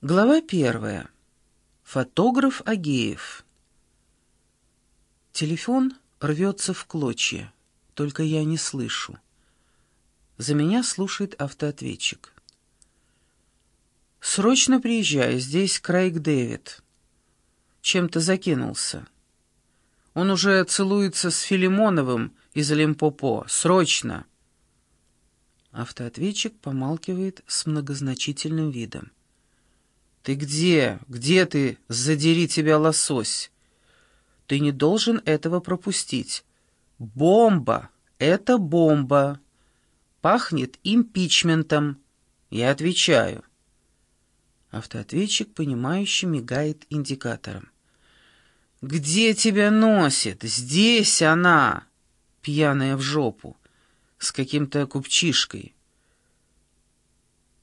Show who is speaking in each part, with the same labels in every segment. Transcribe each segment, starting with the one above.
Speaker 1: Глава первая. Фотограф Агеев. Телефон рвется в клочья, только я не слышу. За меня слушает автоответчик. «Срочно приезжай, здесь Крейг Дэвид. Чем-то закинулся. Он уже целуется с Филимоновым из Лимпопо. Срочно!» Автоответчик помалкивает с многозначительным видом. «Ты где? Где ты? Задери тебя, лосось!» «Ты не должен этого пропустить. Бомба! Это бомба! Пахнет импичментом. Я отвечаю». Автоответчик, понимающе мигает индикатором. «Где тебя носит? Здесь она!» Пьяная в жопу, с каким-то купчишкой.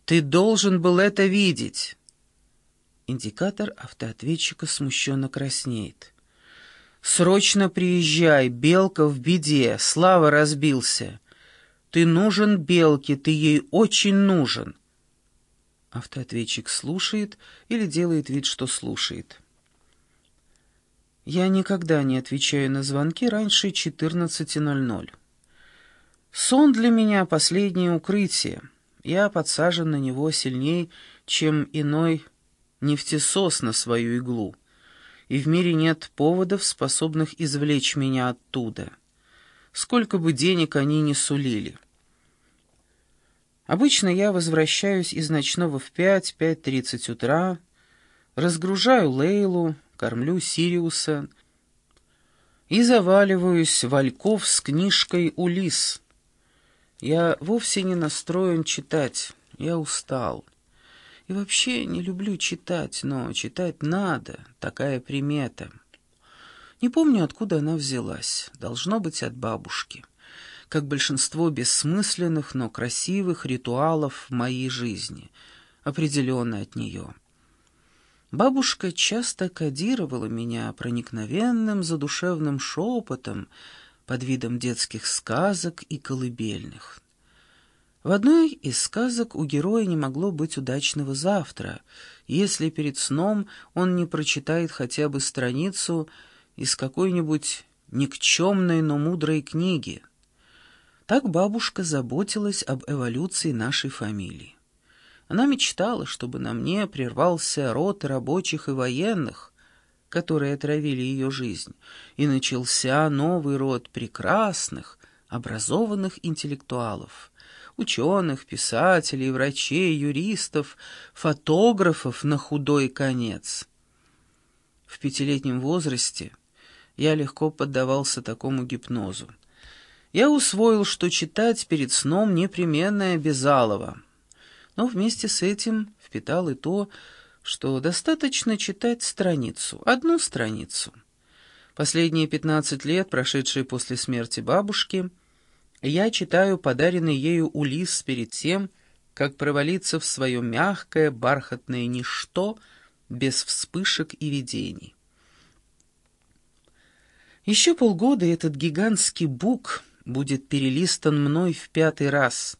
Speaker 1: «Ты должен был это видеть!» Индикатор автоответчика смущенно краснеет. «Срочно приезжай, Белка в беде, Слава разбился. Ты нужен Белке, ты ей очень нужен». Автоответчик слушает или делает вид, что слушает. Я никогда не отвечаю на звонки раньше 14.00. Сон для меня — последнее укрытие. Я подсажен на него сильней, чем иной нефтесос на свою иглу, и в мире нет поводов, способных извлечь меня оттуда, сколько бы денег они ни сулили. Обычно я возвращаюсь из ночного в пять-пять тридцать утра, разгружаю Лейлу, кормлю Сириуса и заваливаюсь в Ольков с книжкой «Улис». Я вовсе не настроен читать, я устал. И вообще не люблю читать, но читать надо, такая примета. Не помню, откуда она взялась. Должно быть от бабушки. Как большинство бессмысленных, но красивых ритуалов в моей жизни. Определенно от нее. Бабушка часто кодировала меня проникновенным задушевным шепотом под видом детских сказок и колыбельных. В одной из сказок у героя не могло быть удачного завтра, если перед сном он не прочитает хотя бы страницу из какой-нибудь никчемной, но мудрой книги. Так бабушка заботилась об эволюции нашей фамилии. Она мечтала, чтобы на мне прервался род рабочих и военных, которые отравили ее жизнь, и начался новый род прекрасных, образованных интеллектуалов — ученых, писателей, врачей, юристов, фотографов на худой конец. В пятилетнем возрасте я легко поддавался такому гипнозу. Я усвоил, что читать перед сном непременно обязалово, но вместе с этим впитал и то, что достаточно читать страницу, одну страницу. Последние пятнадцать лет, прошедшие после смерти бабушки, — я читаю подаренный ею Улис перед тем, как провалиться в свое мягкое бархатное ничто без вспышек и видений. Еще полгода этот гигантский бук будет перелистан мной в пятый раз,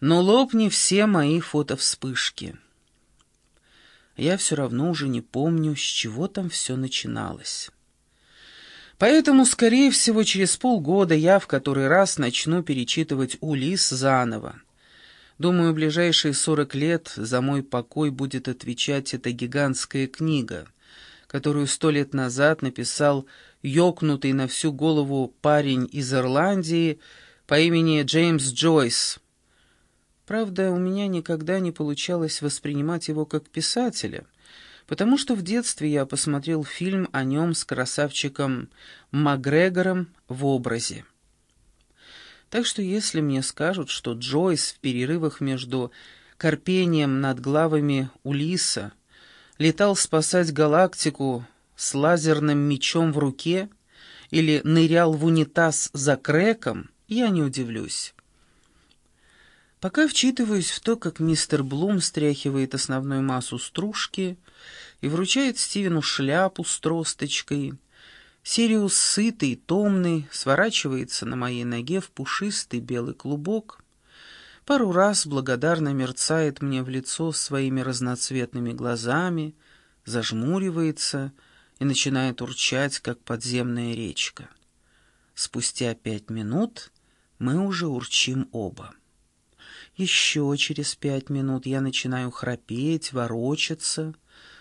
Speaker 1: но лопни все мои фотовспышки. Я все равно уже не помню, с чего там все начиналось. Поэтому, скорее всего, через полгода я в который раз начну перечитывать «Улис» заново. Думаю, ближайшие сорок лет за мой покой будет отвечать эта гигантская книга, которую сто лет назад написал ёкнутый на всю голову парень из Ирландии по имени Джеймс Джойс. Правда, у меня никогда не получалось воспринимать его как писателя — потому что в детстве я посмотрел фильм о нем с красавчиком Макгрегором в образе. Так что если мне скажут, что Джойс в перерывах между корпением над главами Улиса летал спасать галактику с лазерным мечом в руке или нырял в унитаз за крэком, я не удивлюсь. Пока вчитываюсь в то, как мистер Блум стряхивает основную массу стружки и вручает Стивену шляпу с тросточкой, Сириус, сытый, томный, сворачивается на моей ноге в пушистый белый клубок, пару раз благодарно мерцает мне в лицо своими разноцветными глазами, зажмуривается и начинает урчать, как подземная речка. Спустя пять минут мы уже урчим оба. Еще через пять минут я начинаю храпеть, ворочаться,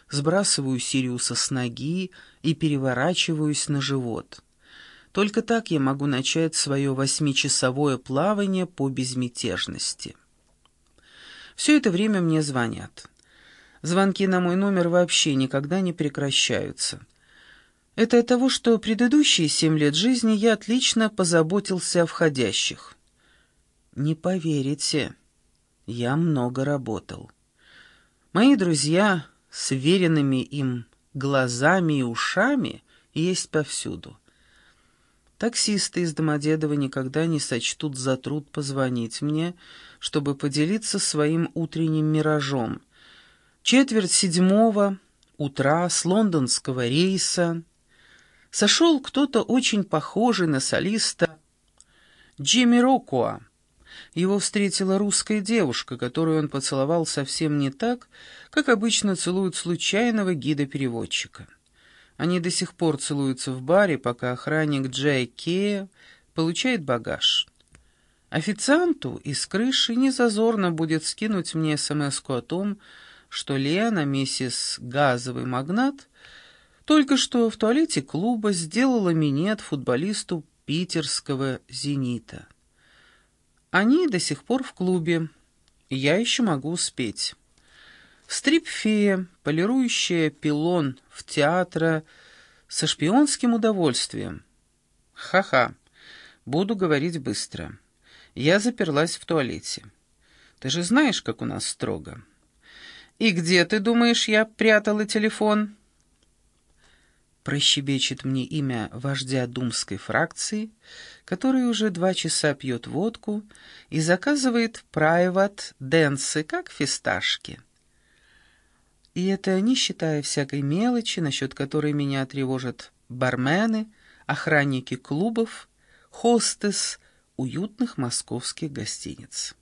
Speaker 1: сбрасываю Сириуса с ноги и переворачиваюсь на живот. Только так я могу начать свое восьмичасовое плавание по безмятежности. Все это время мне звонят. Звонки на мой номер вообще никогда не прекращаются. Это от того, что предыдущие семь лет жизни я отлично позаботился о входящих. Не поверите, я много работал. Мои друзья с веренными им глазами и ушами есть повсюду. Таксисты из Домодедова никогда не сочтут за труд позвонить мне, чтобы поделиться своим утренним миражом. Четверть седьмого утра с лондонского рейса сошел кто-то очень похожий на солиста Джимми Рокуа. Его встретила русская девушка, которую он поцеловал совсем не так, как обычно целуют случайного гида-переводчика. Они до сих пор целуются в баре, пока охранник Джей Кея получает багаж. Официанту из крыши незазорно будет скинуть мне смс о том, что Лена, миссис Газовый магнат, только что в туалете клуба сделала минет футболисту питерского «Зенита». Они до сих пор в клубе, я еще могу успеть. Стрип-фея, полирующая пилон в театра со шпионским удовольствием. Ха-ха, буду говорить быстро. Я заперлась в туалете. Ты же знаешь, как у нас строго. И где, ты думаешь, я прятала телефон?» Прощебечет мне имя вождя думской фракции, который уже два часа пьет водку и заказывает прайват дэнсы, как фисташки. И это не считая всякой мелочи, насчет которой меня тревожат бармены, охранники клубов, хостес уютных московских гостиниц.